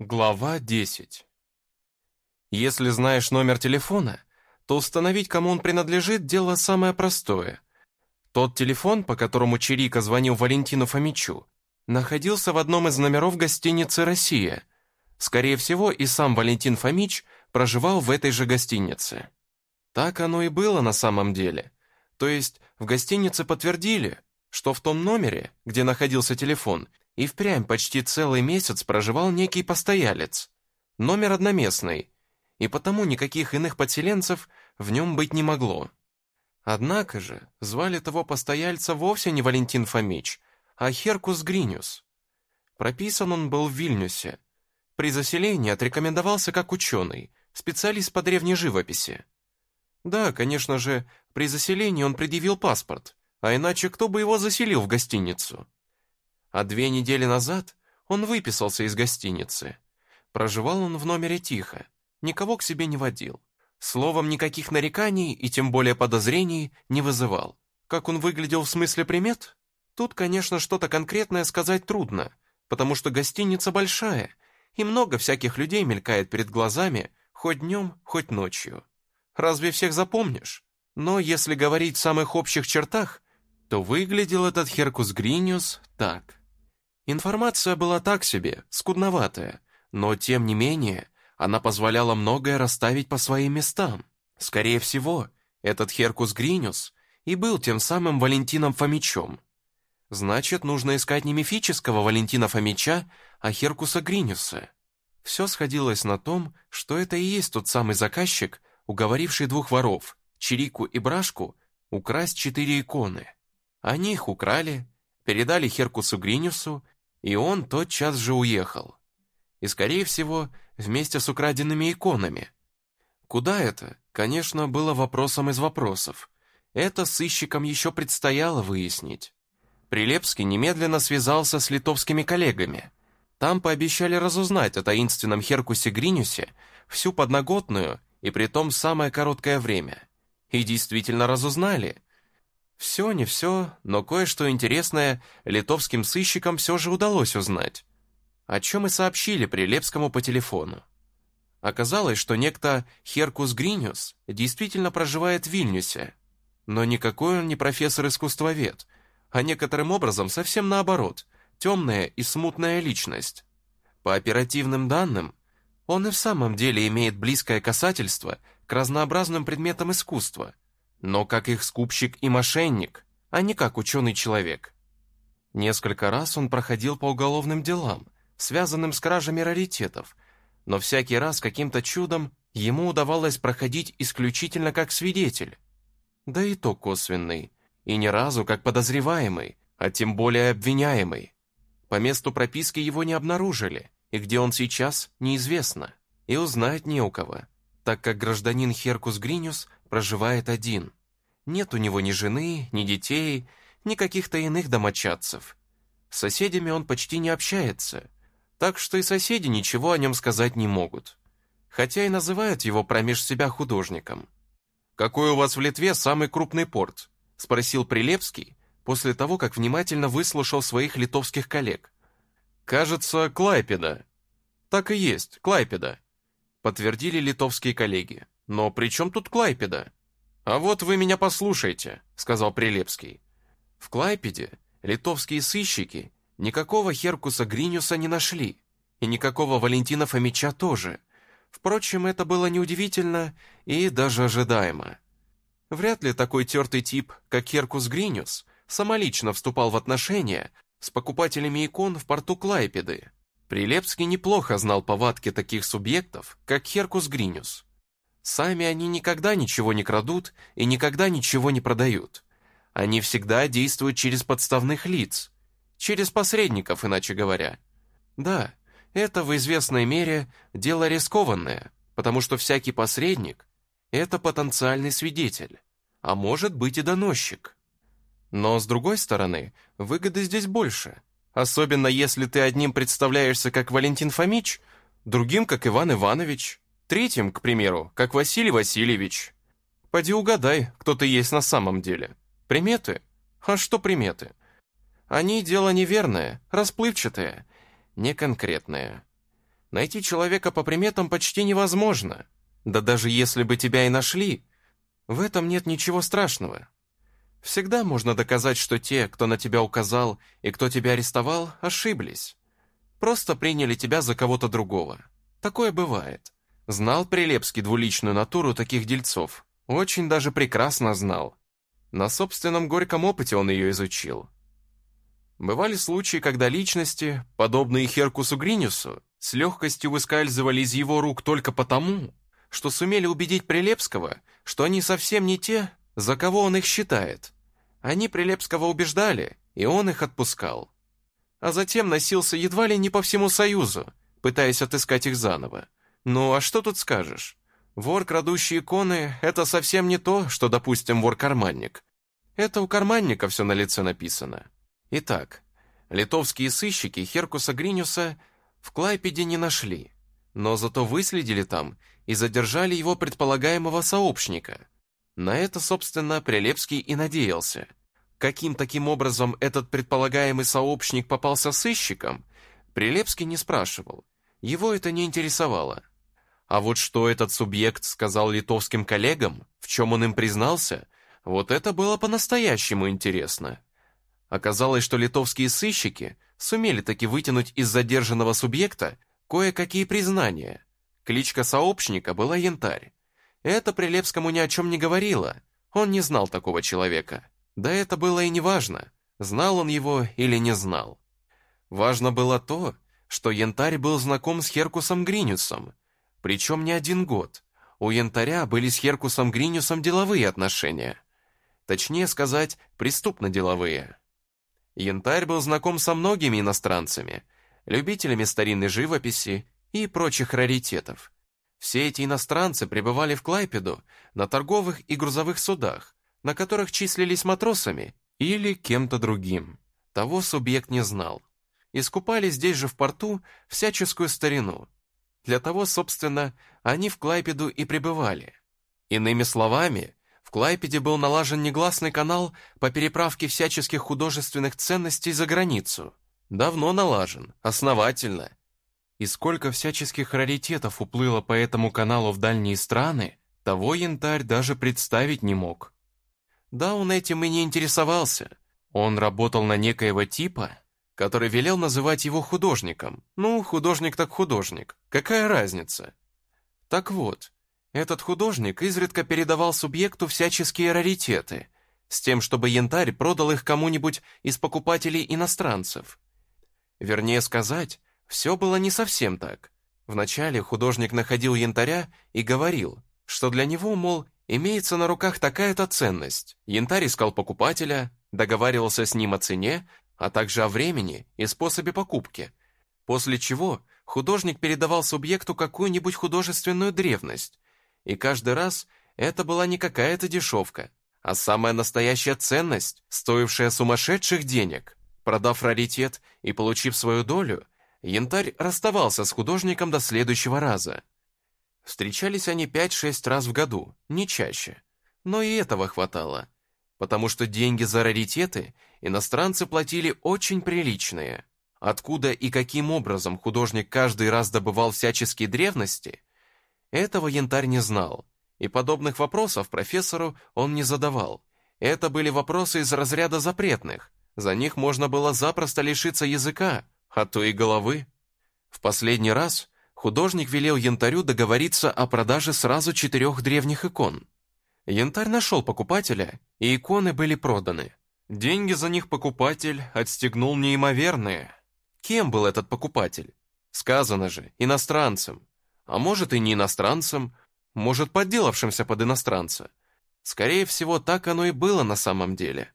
Глава 10 Если знаешь номер телефона, то установить, кому он принадлежит, дело самое простое. Тот телефон, по которому Чирика звонил Валентину Фомичу, находился в одном из номеров гостиницы «Россия». Скорее всего, и сам Валентин Фомич проживал в этой же гостинице. Так оно и было на самом деле. То есть в гостинице подтвердили, что в том номере, где находился телефон, и впрямь почти целый месяц проживал некий постоялец. Номер одноместный, и потому никаких иных подселенцев в нем быть не могло. Однако же звали того постояльца вовсе не Валентин Фомич, а Херкус Гриниус. Прописан он был в Вильнюсе. При заселении отрекомендовался как ученый, специалист по древней живописи. Да, конечно же, при заселении он предъявил паспорт, а иначе кто бы его заселил в гостиницу? А две недели назад он выписался из гостиницы. Проживал он в номере тихо, никого к себе не водил. Словом, никаких нареканий и тем более подозрений не вызывал. Как он выглядел в смысле примет? Тут, конечно, что-то конкретное сказать трудно, потому что гостиница большая, и много всяких людей мелькает перед глазами, хоть днем, хоть ночью. Разве всех запомнишь? Но если говорить в самых общих чертах, то выглядел этот Херкус Гриниус так. Информация была так себе, скудноватая, но тем не менее она позволяла многое расставить по своим местам. Скорее всего, этот Херкус Гриниус и был тем самым Валентином Фомичом. Значит, нужно искать не мифического Валентина Фомича, а Херкуса Гриниуса. Все сходилось на том, что это и есть тот самый заказчик, уговоривший двух воров, Чирику и Брашку, украсть четыре иконы. Они их украли, передали Херкусу Гриниусу, и он тотчас же уехал. И, скорее всего, вместе с украденными иконами. Куда это, конечно, было вопросом из вопросов. Это сыщикам еще предстояло выяснить. Прилепский немедленно связался с литовскими коллегами. Там пообещали разузнать о таинственном Херкусе Гринюсе всю подноготную и притом самое короткое время. И действительно разузнали – все не все, но кое-что интересное литовским сыщикам все же удалось узнать, о чем и сообщили Прилепскому по телефону. Оказалось, что некто Херкус Гриниус действительно проживает в Вильнюсе, но никакой он не профессор-искусствовед, а некоторым образом совсем наоборот, темная и смутная личность. По оперативным данным, он и в самом деле имеет близкое касательство к разнообразным предметам искусства – но как их скупщик и мошенник, а не как ученый человек. Несколько раз он проходил по уголовным делам, связанным с кражами раритетов, но всякий раз каким-то чудом ему удавалось проходить исключительно как свидетель. Да и то косвенный, и ни разу как подозреваемый, а тем более обвиняемый. По месту прописки его не обнаружили, и где он сейчас, неизвестно, и узнать не у кого, так как гражданин Херкус Гриниус проживает один. Нет у него ни жены, ни детей, ни каких-то иных домочадцев. С соседями он почти не общается, так что и соседи ничего о нем сказать не могут. Хотя и называют его промеж себя художником. «Какой у вас в Литве самый крупный порт?» – спросил Прилепский после того, как внимательно выслушал своих литовских коллег. «Кажется, Клайпеда». «Так и есть, Клайпеда», – подтвердили литовские коллеги. «Но при чем тут Клайпеда?» «А вот вы меня послушайте», — сказал Прилепский. В Клайпеде литовские сыщики никакого Херкуса Гриниуса не нашли, и никакого Валентина Фомича тоже. Впрочем, это было неудивительно и даже ожидаемо. Вряд ли такой тертый тип, как Херкус Гриниус, самолично вступал в отношения с покупателями икон в порту Клайпеды. Прилепский неплохо знал повадки таких субъектов, как Херкус Гриниус. Сами они никогда ничего не крадут и никогда ничего не продают. Они всегда действуют через подставных лиц, через посредников, иначе говоря. Да, это в известной мере дело рискованное, потому что всякий посредник – это потенциальный свидетель, а может быть и доносчик. Но, с другой стороны, выгоды здесь больше, особенно если ты одним представляешься как Валентин Фомич, другим как Иван Иванович – Третьим, к примеру, как Василий Васильевич. Поди угадай, кто ты есть на самом деле. Приметы? А что приметы? Они дело неверное, расплывчатое, неконкретное. Найти человека по приметам почти невозможно. Да даже если бы тебя и нашли, в этом нет ничего страшного. Всегда можно доказать, что те, кто на тебя указал и кто тебя арестовал, ошиблись. Просто приняли тебя за кого-то другого. Такое бывает. Знал Прилепский двуличную натуру таких дельцов. Очень даже прекрасно знал. На собственном горьком опыте он ее изучил. Бывали случаи, когда личности, подобные Херкусу Гриниусу, с легкостью выскальзывали из его рук только потому, что сумели убедить Прилепского, что они совсем не те, за кого он их считает. Они Прилепского убеждали, и он их отпускал. А затем носился едва ли не по всему Союзу, пытаясь отыскать их заново. Ну, а что тут скажешь? Вор, крадущий иконы, это совсем не то, что, допустим, вор-карманник. Это у карманника все на лице написано. Итак, литовские сыщики Херкуса Гриниуса в Клайпеде не нашли, но зато выследили там и задержали его предполагаемого сообщника. На это, собственно, Прилепский и надеялся. Каким таким образом этот предполагаемый сообщник попался сыщиком, Прилепский не спрашивал. Его это не интересовало. А вот что этот субъект сказал литовским коллегам, в чем он им признался, вот это было по-настоящему интересно. Оказалось, что литовские сыщики сумели таки вытянуть из задержанного субъекта кое-какие признания. Кличка сообщника была Янтарь. Это Прилепскому ни о чем не говорило, он не знал такого человека. Да это было и не важно, знал он его или не знал. Важно было то, что Янтарь был знаком с Херкусом Гринюсом, причем не один год. У Янтаря были с Херкусом Гринюсом деловые отношения. Точнее сказать, преступно-деловые. Янтарь был знаком со многими иностранцами, любителями старинной живописи и прочих раритетов. Все эти иностранцы пребывали в Клайпеду на торговых и грузовых судах, на которых числились матросами или кем-то другим. Того субъект не знал. Искупали здесь же в порту всяческую старину. Для того, собственно, они в Клайпеду и пребывали. Иными словами, в Клайпеде был налажен негласный канал по переправке всяческих художественных ценностей за границу. Давно налажен, основательно. И сколько всяческих раритетов уплыло по этому каналу в дальние страны, того янтарь даже представить не мог. Да, он этим и не интересовался. Он работал на некоего типа, который велел называть его художником. Ну, художник так художник. Какая разница? Так вот, этот художник изредка передавал субъекту всяческие раритеты, с тем, чтобы янтарь продал их кому-нибудь из покупателей иностранцев. Вернее сказать, все было не совсем так. Вначале художник находил янтаря и говорил, что для него, мол, имеется на руках такая-то ценность. Янтарь искал покупателя, договаривался с ним о цене, а также о времени и способе покупки, после чего художник передавал субъекту какую-нибудь художественную древность, и каждый раз это была не какая-то дешевка, а самая настоящая ценность, стоившая сумасшедших денег. Продав раритет и получив свою долю, Янтарь расставался с художником до следующего раза. Встречались они 5-6 раз в году, не чаще. Но и этого хватало, потому что деньги за раритеты иностранцы платили очень приличные. Откуда и каким образом художник каждый раз добывал всяческие древности, этого янтарь не знал, и подобных вопросов профессору он не задавал. Это были вопросы из разряда запретных, за них можно было запросто лишиться языка, а то и головы. В последний раз художник велел янтарю договориться о продаже сразу четырех древних икон. Янтарь нашел покупателя, и иконы были проданы. Деньги за них покупатель отстегнул неимоверные. Кем был этот покупатель? Сказано же, иностранцем. А может и не иностранцем, может подделавшимся под иностранца. Скорее всего, так оно и было на самом деле.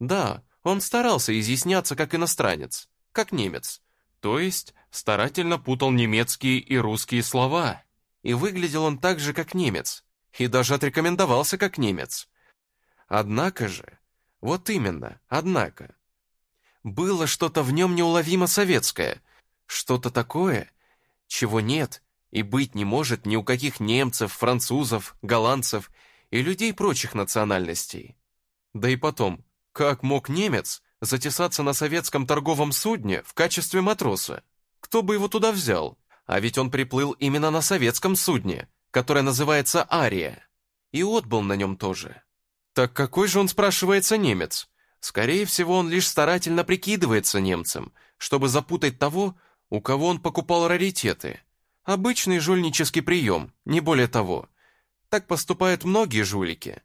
Да, он старался изъясняться как иностранец, как немец, то есть старательно путал немецкие и русские слова. И выглядел он так же, как немец, и даже отрекомендовался как немец. Однако же, вот именно, однако, было что-то в нем неуловимо советское, что-то такое, чего нет и быть не может ни у каких немцев, французов, голландцев и людей прочих национальностей. Да и потом, как мог немец затесаться на советском торговом судне в качестве матроса? Кто бы его туда взял? А ведь он приплыл именно на советском судне, которое называется «Ария». И отбыл на нем тоже. Так какой же он, спрашивается, немец? Скорее всего, он лишь старательно прикидывается немцем, чтобы запутать того, у кого он покупал раритеты. Обычный жульнический прием, не более того. Так поступают многие жулики.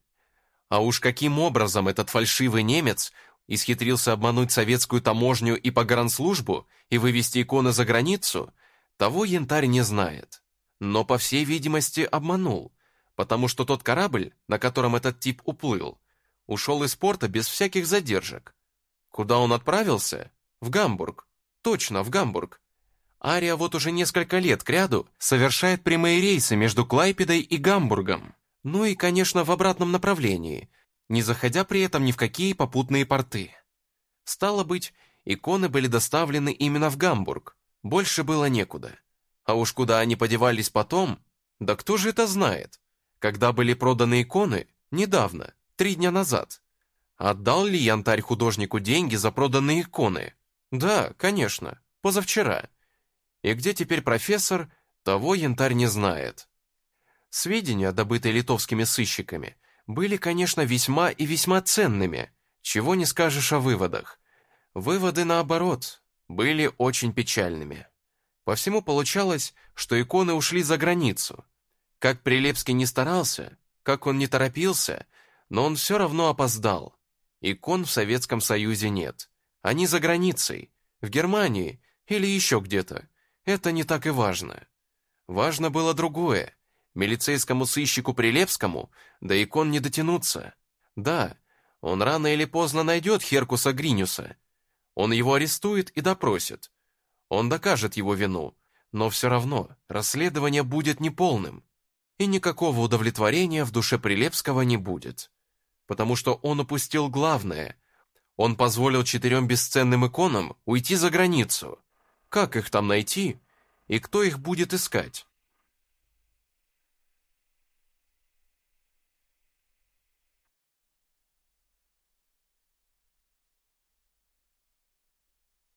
А уж каким образом этот фальшивый немец исхитрился обмануть советскую таможню и погранслужбу и вывести иконы за границу, того янтарь не знает. Но, по всей видимости, обманул, потому что тот корабль, на котором этот тип уплыл, ушел из порта без всяких задержек. Куда он отправился? В Гамбург. Точно, в Гамбург. Ария вот уже несколько лет кряду совершает прямые рейсы между Клайпедой и Гамбургом. Ну и, конечно, в обратном направлении, не заходя при этом ни в какие попутные порты. Стало быть, иконы были доставлены именно в Гамбург, больше было некуда. А уж куда они подевались потом, да кто же это знает? Когда были проданы иконы? Недавно, три дня назад. Отдал ли янтарь художнику деньги за проданные иконы? Да, конечно, позавчера. И где теперь профессор, того янтарь не знает. Сведения, добытые литовскими сыщиками, были, конечно, весьма и весьма ценными, чего не скажешь о выводах. Выводы, наоборот, были очень печальными. По всему получалось, что иконы ушли за границу. Как Прилепский не старался, как он не торопился, но он все равно опоздал. Икон в Советском Союзе нет. Они за границей, в Германии или еще где-то. Это не так и важно. Важно было другое. Милицейскому сыщику Прилепскому до икон не дотянуться. Да, он рано или поздно найдет Херкуса Гринюса. Он его арестует и допросит. Он докажет его вину, но все равно расследование будет неполным. И никакого удовлетворения в душе Прилепского не будет. Потому что он упустил главное. Он позволил четырем бесценным иконам уйти за границу. Как их там найти? И кто их будет искать?